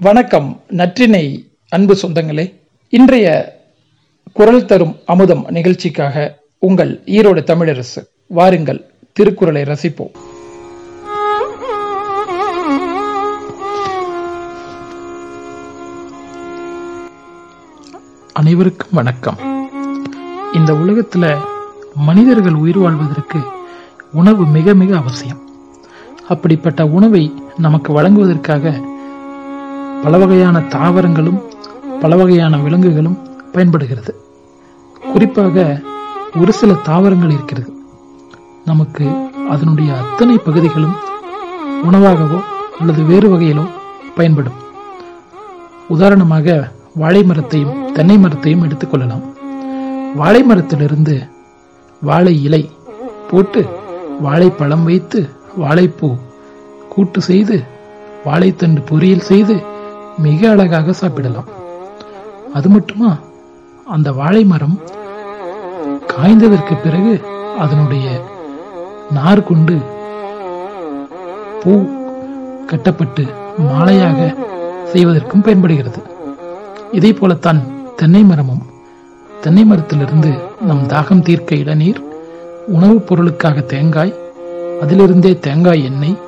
வணக்கம் நற்றினை அன்பு சொந்தங்களே. இன்றைய குரல் தரும் அமுதம் நிகழ்ச்சிக்காக உங்கள் ஈரோடு தமிழரசு வாருங்கள் திருக்குறளை ரசிப்போம். அனைவருக்கும் வணக்கம். இந்த உலகத்துல மனிதர்கள் உயிர் வாழ்வதற்கு உணவு மிக மிக அவசியம். அப்படிப்பட்ட உணவை நமக்கு வழங்குவதற்காக பல வகையான தாவரங்களும் பல வகையான விலங்குகளும் பயன்படுகிறது. குறிப்பாக ஒரு சில தாவரங்கள் இருக்கிறது. நமக்கு அதனுடைய அத்தனை பகுதிகளும் உணவாகவோ அல்லது வேறு வகையிலோ பயன்படும். உதாரணமாக வாழை மரத்தையும் தென்னை மரத்தையும் எடுத்துக்கொள்ளலாம் வாழை மரத்திலிருந்து வாழை இலை போட்டு வாழைப்பழம் வைத்து வாழைப்பூ கூட்டு செய்து வாழைத்தண்டு பொரியல் செய்து மிக அழகாக சாப்பிடலாம். அது மட்டுமா? அந்த வாழை மரம் காய்ந்ததற்கு பிறகு அதனுடைய நார் கொண்டு பூ கட்டப்பட்டு மாலையாக செய்வதற்கும் பயன்படுகிறது. இதே போலத்தான் தென்னை மரமும் தென்னை மரத்திலிருந்து நம் தாகம் தீர்க்க இளநீர் உணவுப் பொருளுக்காக தேங்காய் அதிலிருந்தே தேங்காய் எண்ணெய்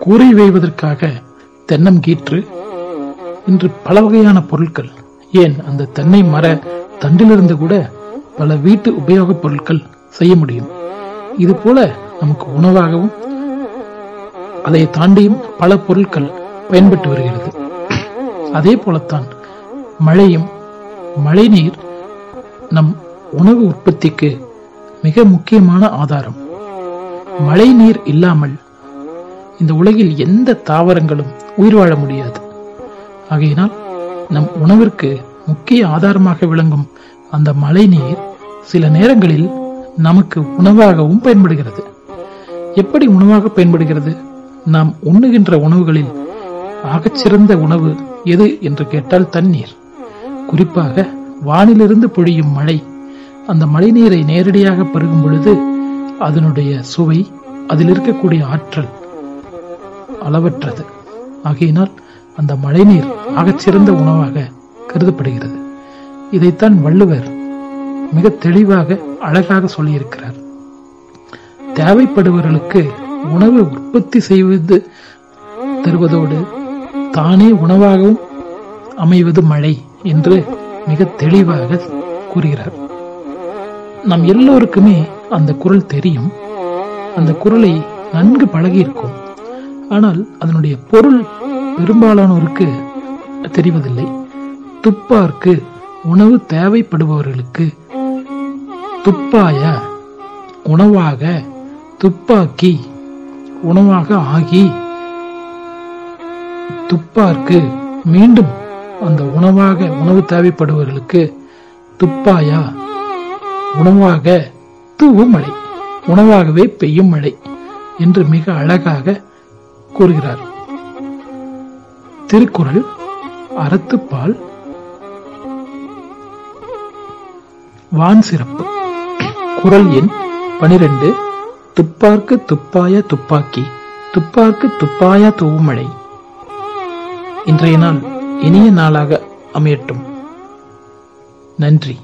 கூரை வேய்வதற்காக தென்னம் கீற்று. இன்று பல வகையான பொருட்கள். ஏன் அந்த தென்னை மர தண்டிலிருந்து கூட பல வீட்டு உபயோகப் பொருட்கள் செய்ய முடியும். இது போல நமக்கு உணவாகவும் அதை தாண்டியும் பல பொருட்கள் பயன்பட்டு வருகிறது. அதே போலத்தான் மழையும் மழை நீர் நம் உணவு உற்பத்திக்கு மிக முக்கியமான ஆதாரம். மழை நீர் இல்லாமல் இந்த உலகில் எந்த தாவரங்களும் உயிர் வாழ முடியாது. ஆகையினால் நம் உணவிற்கு முக்கிய ஆதாரமாக விளங்கும் அந்த மழை நீர் சில நேரங்களில் நமக்கு உணவாகவும் பயன்படுகிறது. எப்படி உணவாக பயன்படுகிறது? நாம் உண்ணுகின்ற உணவுகளில் ஆகச்சிறந்த உணவு எது என்று கேட்டால் தண்ணீர். குறிப்பாக வானிலிருந்து பொழியும் மழை. அந்த மழை நீரை நேரடியாக பருகும் பொழுது அதனுடைய சுவை அதில் இருக்கக்கூடிய ஆற்றல் அளவற்றது. ஆகையினால் அந்த மழைநீர் ஆகச்சிறந்த உணவாக கருதப்படுகிறது. இதைத்தான் வள்ளுவர் மிக தெளிவாக அழகாக சொல்லியிருக்கிறார். தேவைப்படுபவர்களுக்கு உணவு உற்பத்தி செய்வது தருவதோடு தானே உணவாகவும் அமைவது மழை என்று மிக தெளிவாக கூறுகிறார். நம் எல்லோருக்குமே அந்த குரல் தெரியும். அந்த குரலை நன்கு பழகியிருக்கும். ஆனால் அதனுடைய பொருள் பெரும்பாலானோருக்கு தெரிவதில்லை. துப்பார்க்கு உணவு தேவைப்படுபவர்களுக்கு துப்பாய உணவாக துப்பாக்கி உணவாக ஆகி துப்பார்க்கு மீண்டும் அந்த உணவாக உணவு தேவைப்படுபவர்களுக்கு துப்பாயா உணவாக தூவும் மழை உணவாகவே பெய்யும் மழை என்று மிக அழகாக கூறுகிறார். திருக்குறள் அறத்துப்பால் வான் சிறப்பு. குரல் எண் பனிரெண்டு. துப்பார்க்கு துப்பாய துப்பாக்கி. துப்பார்க்கு துப்பாய தூவுமழை. இன்றைய நாள் இனிய நாளாக அமையட்டும். நன்றி.